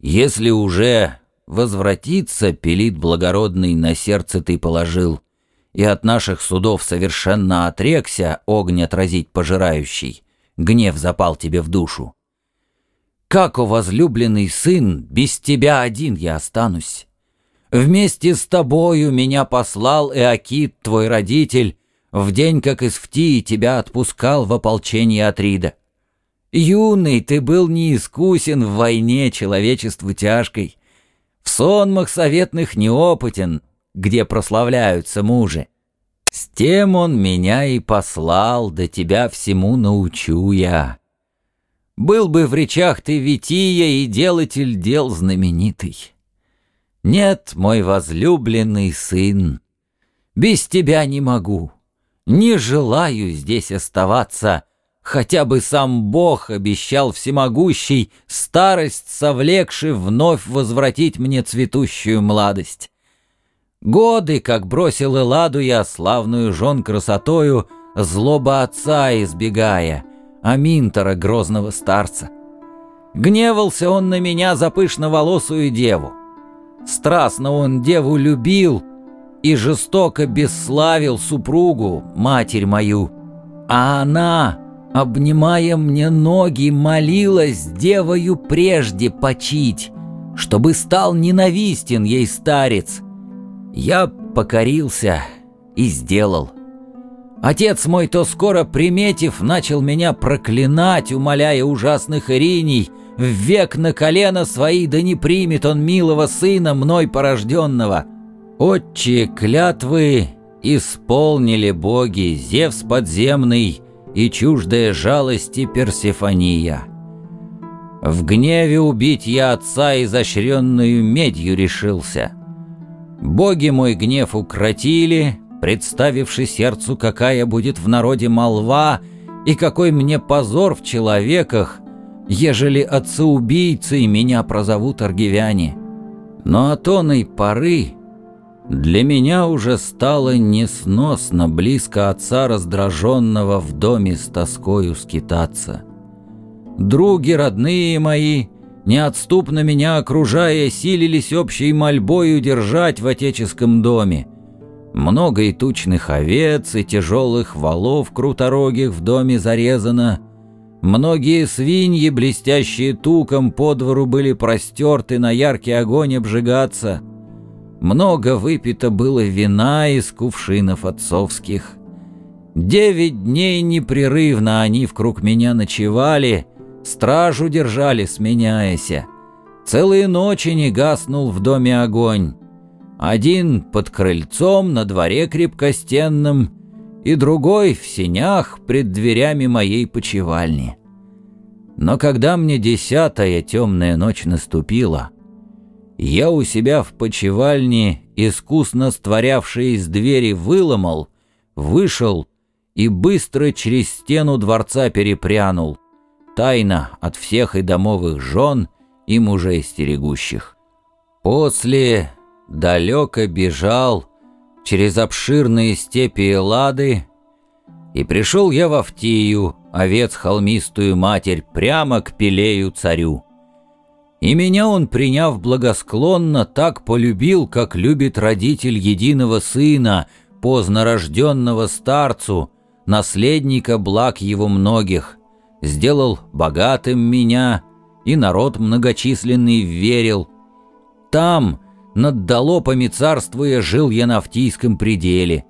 Если уже возвратиться, пилит благородный, на сердце ты положил, и от наших судов совершенно отрекся огонь отразить пожирающий, гнев запал тебе в душу. Как, о возлюбленный сын, без тебя один я останусь? Вместе с тобою меня послал Эакит, твой родитель, в день, как из Фтии тебя отпускал в ополчение Атрида. Юный ты был неискусен в войне человечеству тяжкой, в сонмах советных неопытен, где прославляются мужи. С тем он меня и послал, да тебя всему научу я. Был бы в речах ты Вития и делатель дел знаменитый. Нет, мой возлюбленный сын, без тебя не могу, не желаю здесь оставаться, хотя бы сам Бог обещал всемогущий старость совлекши вновь возвратить мне цветущую младость. Годы, как бросил Эладу я славную жен красотою, злоба отца избегая, Аминтора грозного старца. Гневался он на меня за пышноволосую деву. Страстно он деву любил и жестоко бесславил супругу, матерь мою. А она, обнимая мне ноги, молилась девою прежде почить, чтобы стал ненавистен ей старец — я покорился и сделал. Отец мой то скоро приметив, начал меня проклинать, умоляя ужасных ириней, век на колено свои, да не примет он милого сына, мной порожденного. Отче клятвы исполнили боги, Зевс подземный и чуждая жалости Персефония. В гневе убить я отца изощренную медью решился — Боги мой гнев укротили, представивши сердцу, какая будет в народе молва, и какой мне позор в человеках, ежели отца-убийцей меня прозовут аргивяне. Но от оной поры для меня уже стало несносно близко отца раздраженного в доме с тоскою скитаться. Други родные мои — неотступно меня окружая, силились общей мольбой удержать в отеческом доме. Много и тучных овец, и тяжелых валов круторогих в доме зарезано. Многие свиньи, блестящие туком, по двору были простерты на яркий огонь обжигаться. Много выпито было вина из кувшинов отцовских. Девять дней непрерывно они в круг меня ночевали — Стражу держали, сменяяся. Целые ночи не гаснул в доме огонь. Один под крыльцом на дворе крепкостенном, и другой в сенях пред дверями моей почевальни. Но когда мне десятая темная ночь наступила, я у себя в почевальне, искусно створявший из двери, выломал, вышел и быстро через стену дворца перепрянул — тайно от всех и домовых жен, и мужей стерегущих. После далеко бежал через обширные степи Эллады, и пришел я в Автию, овец холмистую матерь, прямо к Пелею царю. И меня он, приняв благосклонно, так полюбил, как любит родитель единого сына, поздно рожденного старцу, наследника благ его многих, сделал богатым меня, и народ многочисленный верил. Там, над долопами царствуя, жил я на Автийском пределе.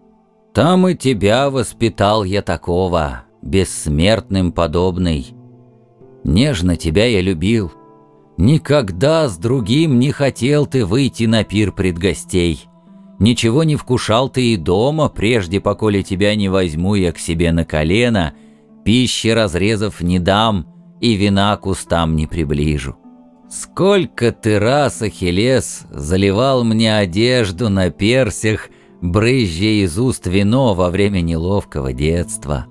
Там и тебя воспитал я такого, бессмертным подобный. Нежно тебя я любил. Никогда с другим не хотел ты выйти на пир пред гостей. Ничего не вкушал ты и дома, прежде поколе тебя не возьму я к себе на колено — Пищи разрезов не дам, и вина к устам не приближу. Сколько ты раз, Ахиллес, заливал мне одежду на персях, брызжа из уст вино во время неловкого детства.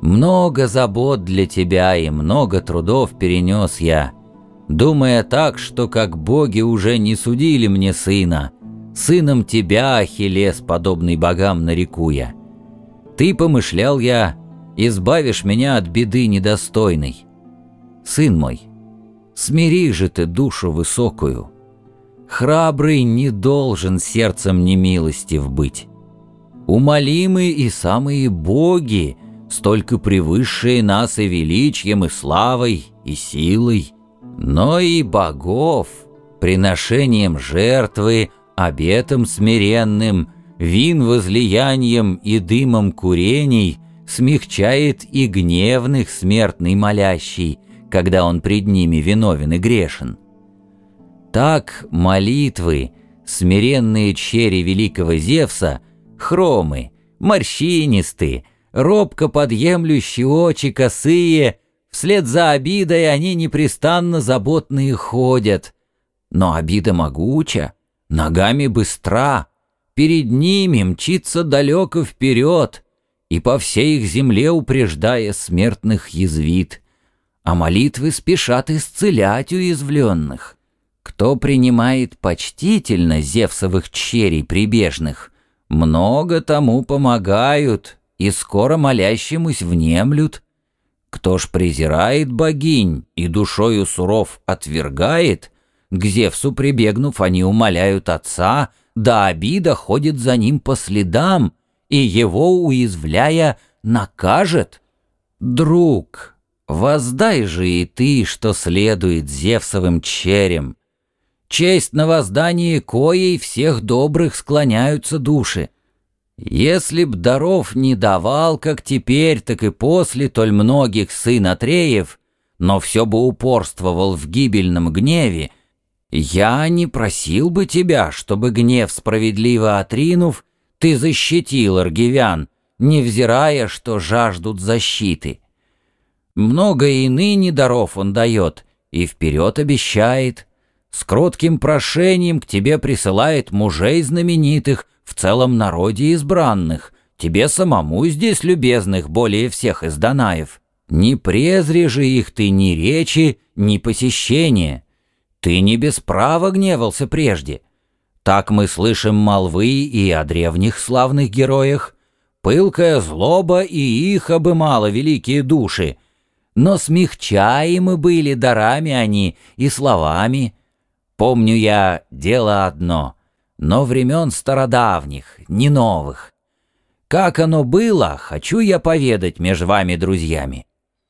Много забот для тебя и много трудов перенес я, думая так, что как боги уже не судили мне сына, сыном тебя, Ахиллес, подобный богам нареку я. Ты помышлял я, избавишь меня от беды недостойной. Сын мой, Смири же ты душу высокую. Храбрый не должен сердцем немилостив быть. Умолимы и самые боги, столько превысшие нас и величием, и славой, и силой, но и богов, приношением жертвы, обетом смиренным, вин возлиянием и дымом курений смягчает и гневных смертный молящий, когда он пред ними виновен и грешен. Так молитвы, смиренные чери великого Зевса, хромы, морщинистые, робко подъемлющие очи косые, вслед за обидой они непрестанно заботные ходят. Но обида могуча, ногами быстра, перед ними мчится далеко вперед, и по всей их земле упреждая смертных язвит, а молитвы спешат исцелять уязвленных. Кто принимает почтительно Зевсовых черей прибежных, много тому помогают, и скоро молящемусь внемлют. Кто ж презирает богинь и душою суров отвергает, к Зевсу прибегнув, они умоляют отца, да обида ходит за ним по следам, и его, уязвляя, накажет. Друг, воздай же и ты, что следует Зевсовым черем. Честь на воздании коей всех добрых склоняются души. Если б даров не давал, как теперь, так и после толь многих сын Атреев, но все бы упорствовал в гибельном гневе, я не просил бы тебя, чтобы гнев справедливо отринув, ты защитил аргивян, невзирая, что жаждут защиты. Много и ныне даров он дает, и вперед обещает. С кротким прошением к тебе присылает мужей знаменитых, в целом народе избранных, тебе самому здесь любезных более всех из Данаев. Не презри же их ты ни речи, ни посещения. Ты не без права гневался прежде. Так мы слышим молвы и о древних славных героях. Пылкая злоба и их обымала великие души. Но смягчаемы были дарами они и словами. Помню я дело одно — но времен стародавних, не новых. Как оно было, хочу я поведать между вами, друзьями.